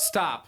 Stop.